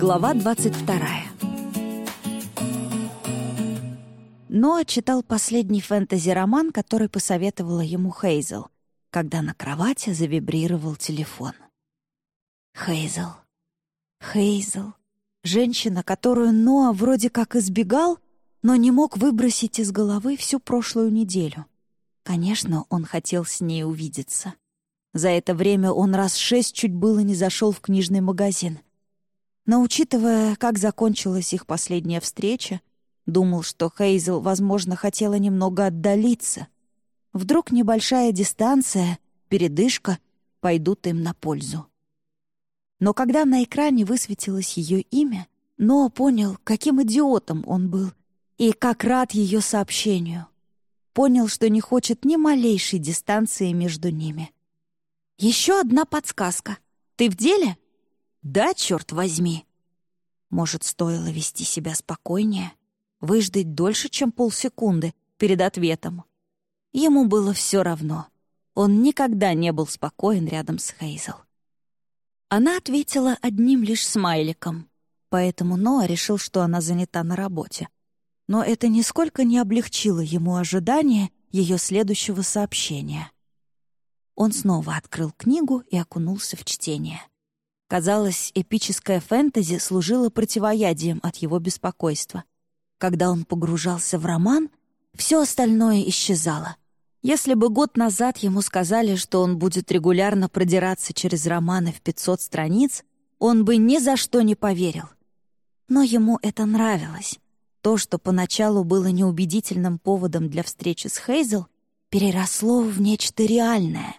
Глава 22 Ноа читал последний фэнтези-роман, который посоветовала ему Хейзел, когда на кровати завибрировал телефон. Хейзел. Хейзел. Женщина, которую Ноа вроде как избегал, но не мог выбросить из головы всю прошлую неделю. Конечно, он хотел с ней увидеться. За это время он раз шесть чуть было не зашел в книжный магазин. Но учитывая, как закончилась их последняя встреча, думал, что Хейзел, возможно, хотела немного отдалиться. Вдруг небольшая дистанция, передышка пойдут им на пользу. Но когда на экране высветилось ее имя, Ноа понял, каким идиотом он был и как рад ее сообщению. Понял, что не хочет ни малейшей дистанции между ними. «Еще одна подсказка. Ты в деле?» «Да, черт возьми!» Может, стоило вести себя спокойнее, выждать дольше, чем полсекунды перед ответом. Ему было все равно. Он никогда не был спокоен рядом с Хейзел. Она ответила одним лишь смайликом, поэтому Ноа решил, что она занята на работе. Но это нисколько не облегчило ему ожидание ее следующего сообщения. Он снова открыл книгу и окунулся в чтение. Казалось, эпическое фэнтези служило противоядием от его беспокойства. Когда он погружался в роман, все остальное исчезало. Если бы год назад ему сказали, что он будет регулярно продираться через романы в 500 страниц, он бы ни за что не поверил. Но ему это нравилось. То, что поначалу было неубедительным поводом для встречи с Хейзел, переросло в нечто реальное.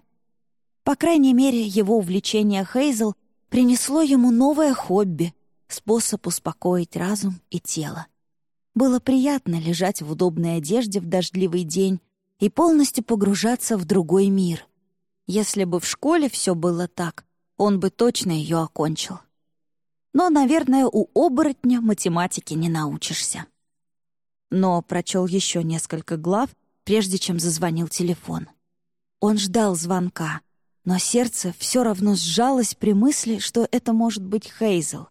По крайней мере, его увлечение Хейзел принесло ему новое хобби, способ успокоить разум и тело. Было приятно лежать в удобной одежде в дождливый день и полностью погружаться в другой мир. Если бы в школе все было так, он бы точно ее окончил. Но, наверное, у оборотня математики не научишься. Но прочел еще несколько глав, прежде чем зазвонил телефон. Он ждал звонка — но сердце все равно сжалось при мысли, что это может быть Хейзел.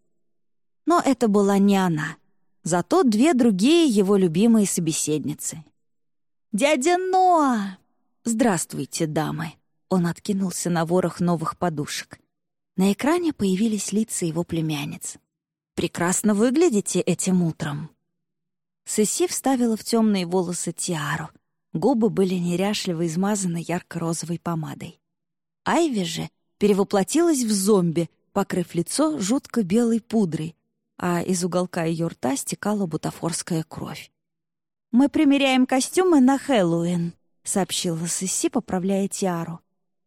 Но это была не она. Зато две другие его любимые собеседницы. «Дядя Ноа!» «Здравствуйте, дамы!» Он откинулся на ворох новых подушек. На экране появились лица его племянниц. «Прекрасно выглядите этим утром!» Сесси вставила в темные волосы тиару. Губы были неряшливо измазаны ярко-розовой помадой. Айви же перевоплотилась в зомби, покрыв лицо жутко белой пудрой, а из уголка ее рта стекала бутафорская кровь. «Мы примеряем костюмы на Хэллоуин», — сообщила Сесси, поправляя тиару.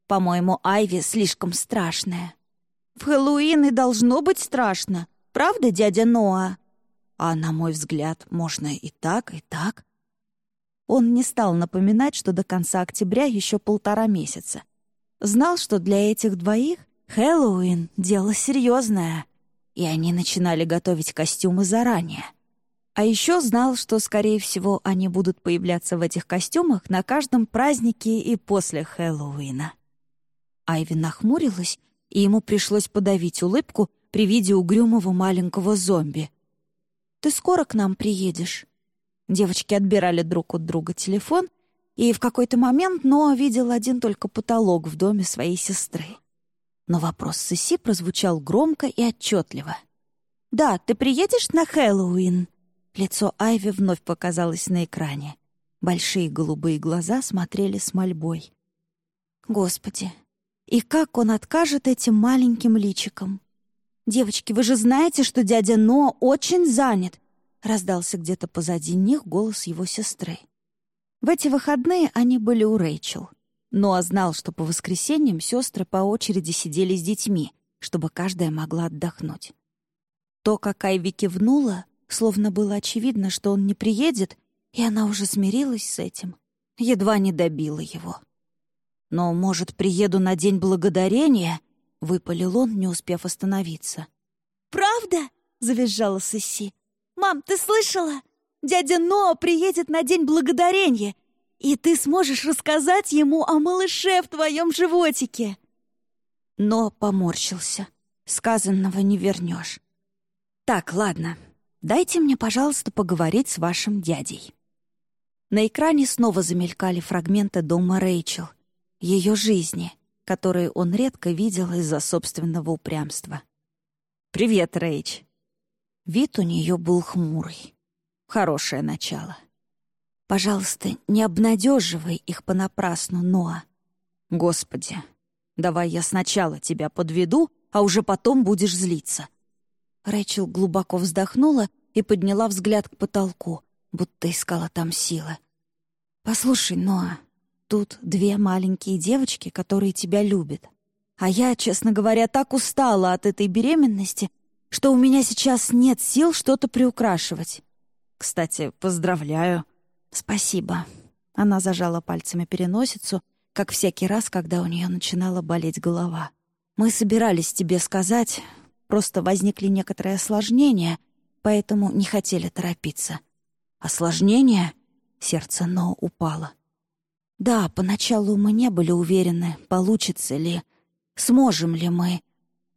«По-моему, Айви слишком страшная». «В Хэллоуин и должно быть страшно, правда, дядя Ноа?» «А на мой взгляд, можно и так, и так». Он не стал напоминать, что до конца октября еще полтора месяца, Знал, что для этих двоих Хэллоуин — дело серьезное, и они начинали готовить костюмы заранее. А еще знал, что, скорее всего, они будут появляться в этих костюмах на каждом празднике и после Хэллоуина. Айви нахмурилась, и ему пришлось подавить улыбку при виде угрюмого маленького зомби. «Ты скоро к нам приедешь?» Девочки отбирали друг от друга телефон — и в какой-то момент Ноа видел один только потолок в доме своей сестры. Но вопрос Сыси прозвучал громко и отчетливо. «Да, ты приедешь на Хэллоуин?» Лицо Айви вновь показалось на экране. Большие голубые глаза смотрели с мольбой. «Господи, и как он откажет этим маленьким личикам? Девочки, вы же знаете, что дядя Ноа очень занят!» Раздался где-то позади них голос его сестры. В эти выходные они были у Рэйчел. Ноа знал, что по воскресеньям сестры по очереди сидели с детьми, чтобы каждая могла отдохнуть. То, как Айви кивнула, словно было очевидно, что он не приедет, и она уже смирилась с этим, едва не добила его. «Но, может, приеду на День Благодарения?» — выпалил он, не успев остановиться. «Правда?» — завизжала Сесси. «Мам, ты слышала? Дядя Ноа приедет на День Благодарения, и ты сможешь рассказать ему о малыше в твоем животике!» Но поморщился. Сказанного не вернешь. «Так, ладно. Дайте мне, пожалуйста, поговорить с вашим дядей». На экране снова замелькали фрагменты дома Рэйчел, ее жизни, которые он редко видел из-за собственного упрямства. «Привет, Рэйч». Вид у нее был хмурый. Хорошее начало. «Пожалуйста, не обнадеживай их понапрасну, Ноа». «Господи, давай я сначала тебя подведу, а уже потом будешь злиться». Рэйчел глубоко вздохнула и подняла взгляд к потолку, будто искала там силы. «Послушай, Ноа, тут две маленькие девочки, которые тебя любят. А я, честно говоря, так устала от этой беременности, что у меня сейчас нет сил что-то приукрашивать. Кстати, поздравляю». «Спасибо». Она зажала пальцами переносицу, как всякий раз, когда у нее начинала болеть голова. «Мы собирались тебе сказать, просто возникли некоторые осложнения, поэтому не хотели торопиться». «Осложнения?» Сердце Но упало. Да, поначалу мы не были уверены, получится ли, сможем ли мы.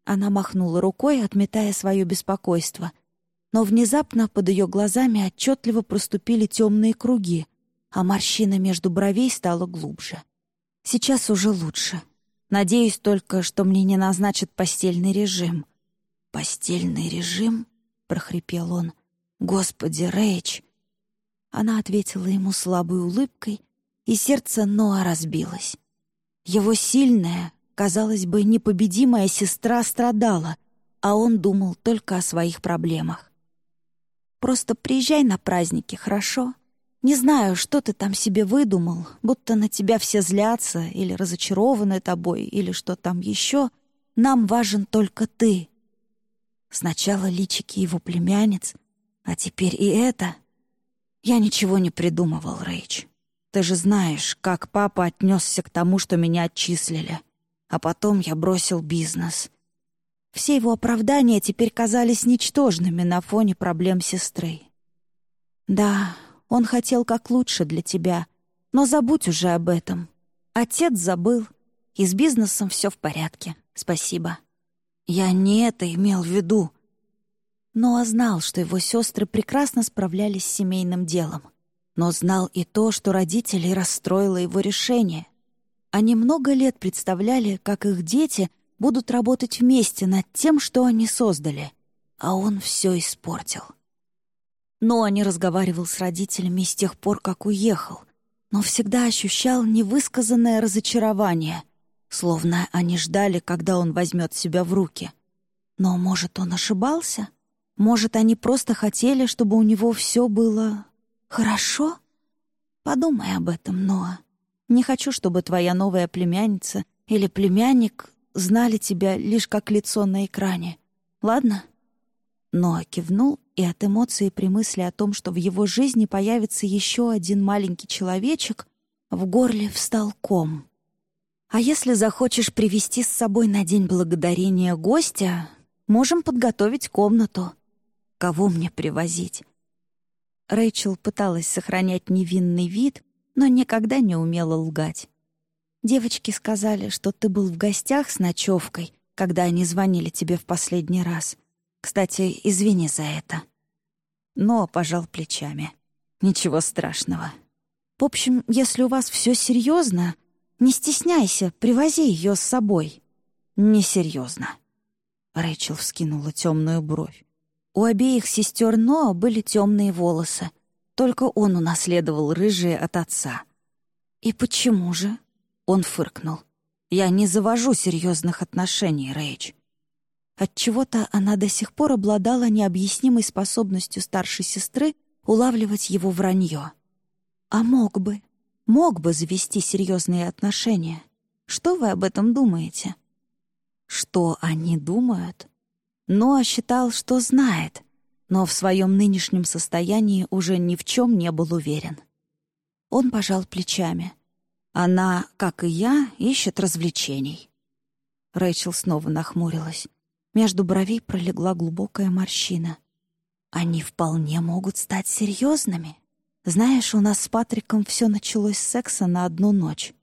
Она махнула рукой, отметая свое беспокойство. Но внезапно под ее глазами отчетливо проступили темные круги, а морщина между бровей стала глубже. Сейчас уже лучше. Надеюсь только, что мне не назначат постельный режим. «Постельный режим?» — прохрипел он. «Господи, Рэйч, она ответила ему слабой улыбкой, и сердце Ноа разбилось. Его сильная, казалось бы, непобедимая сестра страдала, а он думал только о своих проблемах. «Просто приезжай на праздники, хорошо? Не знаю, что ты там себе выдумал, будто на тебя все злятся или разочарованы тобой, или что там еще. Нам важен только ты». Сначала личики его племянниц, а теперь и это — я ничего не придумывал, Рэйч. Ты же знаешь, как папа отнесся к тому, что меня отчислили. А потом я бросил бизнес. Все его оправдания теперь казались ничтожными на фоне проблем сестры. Да, он хотел как лучше для тебя, но забудь уже об этом. Отец забыл, и с бизнесом все в порядке. Спасибо. Я не это имел в виду. Ноа знал, что его сестры прекрасно справлялись с семейным делом. Но знал и то, что родителей расстроило его решение. Они много лет представляли, как их дети будут работать вместе над тем, что они создали. А он все испортил. Ноа не разговаривал с родителями с тех пор, как уехал, но всегда ощущал невысказанное разочарование, словно они ждали, когда он возьмет себя в руки. Но, может, он ошибался? — может, они просто хотели, чтобы у него все было хорошо? Подумай об этом, Ноа. Не хочу, чтобы твоя новая племянница или племянник знали тебя лишь как лицо на экране. Ладно?» Ноа кивнул, и от эмоций при мысли о том, что в его жизни появится еще один маленький человечек, в горле встал ком. «А если захочешь привести с собой на День Благодарения гостя, можем подготовить комнату. Кого мне привозить? Рэйчел пыталась сохранять невинный вид, но никогда не умела лгать. Девочки сказали, что ты был в гостях с ночевкой, когда они звонили тебе в последний раз. Кстати, извини за это. Но пожал плечами. Ничего страшного. В общем, если у вас все серьезно, не стесняйся, привози ее с собой. Несерьезно. Рэйчел вскинула темную бровь. У обеих сестер Ноа были темные волосы. Только он унаследовал рыжие от отца. «И почему же?» — он фыркнул. «Я не завожу серьезных отношений, Рэйч». Отчего-то она до сих пор обладала необъяснимой способностью старшей сестры улавливать его вранье. А мог бы, мог бы завести серьезные отношения. Что вы об этом думаете? Что они думают? Ноа считал, что знает, но в своем нынешнем состоянии уже ни в чем не был уверен. Он пожал плечами. Она, как и я, ищет развлечений. Рэйчел снова нахмурилась. Между бровей пролегла глубокая морщина. Они вполне могут стать серьезными. Знаешь, у нас с Патриком все началось с секса на одну ночь.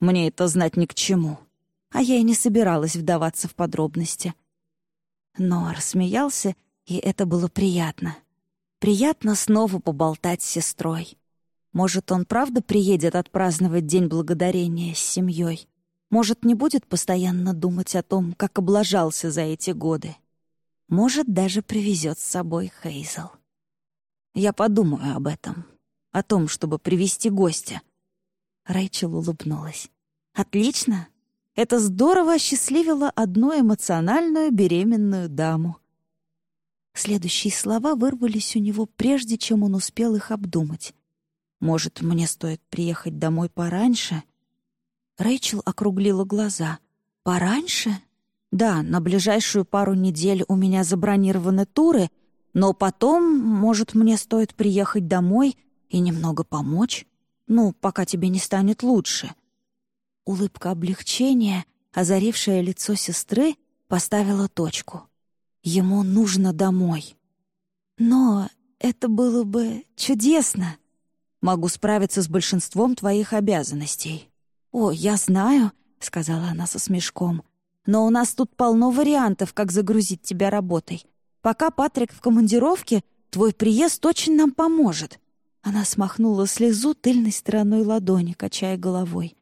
Мне это знать ни к чему. А я и не собиралась вдаваться в подробности — но рассмеялся и это было приятно. Приятно снова поболтать с сестрой. Может, он правда приедет отпраздновать День Благодарения с семьей? Может, не будет постоянно думать о том, как облажался за эти годы? Может, даже привезет с собой Хейзел. Я подумаю об этом. О том, чтобы привести гостя. Рэйчел улыбнулась. «Отлично! Это здорово осчастливило одну эмоциональную беременную даму». Следующие слова вырвались у него, прежде чем он успел их обдумать. «Может, мне стоит приехать домой пораньше?» Рэйчел округлила глаза. «Пораньше?» «Да, на ближайшую пару недель у меня забронированы туры, но потом, может, мне стоит приехать домой и немного помочь? Ну, пока тебе не станет лучше». Улыбка облегчения, озарившая лицо сестры, поставила точку. Ему нужно домой. Но это было бы чудесно. Могу справиться с большинством твоих обязанностей. «О, я знаю», — сказала она со смешком. «Но у нас тут полно вариантов, как загрузить тебя работой. Пока Патрик в командировке, твой приезд очень нам поможет». Она смахнула слезу тыльной стороной ладони, качая головой.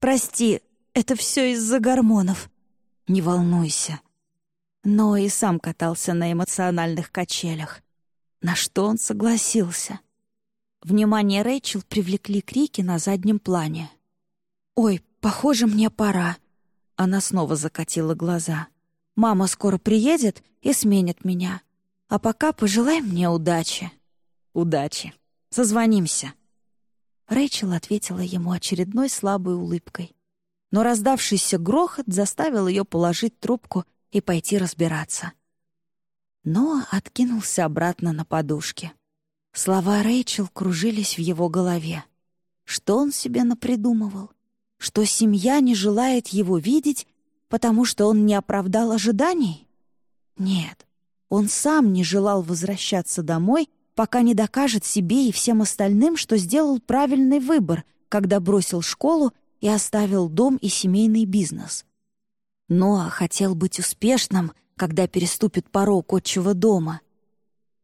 «Прости, это все из-за гормонов». «Не волнуйся, но и сам катался на эмоциональных качелях. На что он согласился? Внимание Рэйчел привлекли крики на заднем плане. «Ой, похоже, мне пора». Она снова закатила глаза. «Мама скоро приедет и сменит меня. А пока пожелай мне удачи». «Удачи. Созвонимся». Рэйчел ответила ему очередной слабой улыбкой. Но раздавшийся грохот заставил ее положить трубку и пойти разбираться. Но откинулся обратно на подушке. Слова Рэйчел кружились в его голове. Что он себе напридумывал? Что семья не желает его видеть, потому что он не оправдал ожиданий? Нет, он сам не желал возвращаться домой, пока не докажет себе и всем остальным, что сделал правильный выбор, когда бросил школу и оставил дом и семейный бизнес. Ноа хотел быть успешным, когда переступит порог отчего дома.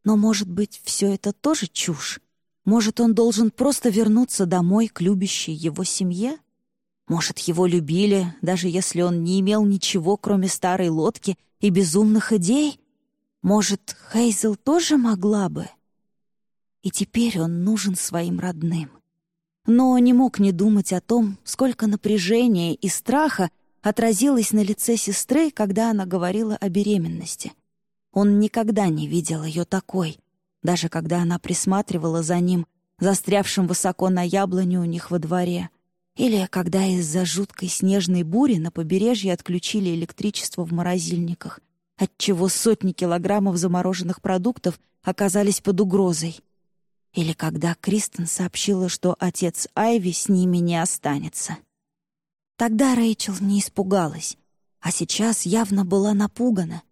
Но, может быть, все это тоже чушь? Может, он должен просто вернуться домой к любящей его семье? Может, его любили, даже если он не имел ничего, кроме старой лодки и безумных идей? Может, Хейзел тоже могла бы? И теперь он нужен своим родным. Но не мог не думать о том, сколько напряжения и страха отразилось на лице сестры, когда она говорила о беременности. Он никогда не видел ее такой, даже когда она присматривала за ним, застрявшим высоко на яблоне у них во дворе, или когда из-за жуткой снежной бури на побережье отключили электричество в морозильниках, отчего сотни килограммов замороженных продуктов оказались под угрозой. Или когда Кристен сообщила, что отец Айви с ними не останется. Тогда Рэйчел не испугалась, а сейчас явно была напугана.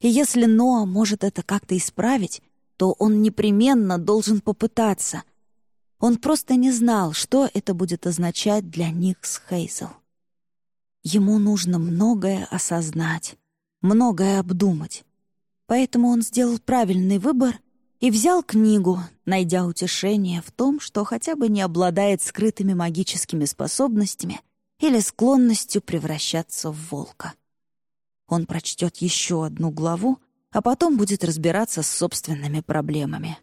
И если Ноа может это как-то исправить, то он непременно должен попытаться. Он просто не знал, что это будет означать для них с Хейзел. Ему нужно многое осознать, многое обдумать. Поэтому он сделал правильный выбор и взял книгу, найдя утешение в том, что хотя бы не обладает скрытыми магическими способностями — или склонностью превращаться в волка. Он прочтет еще одну главу, а потом будет разбираться с собственными проблемами.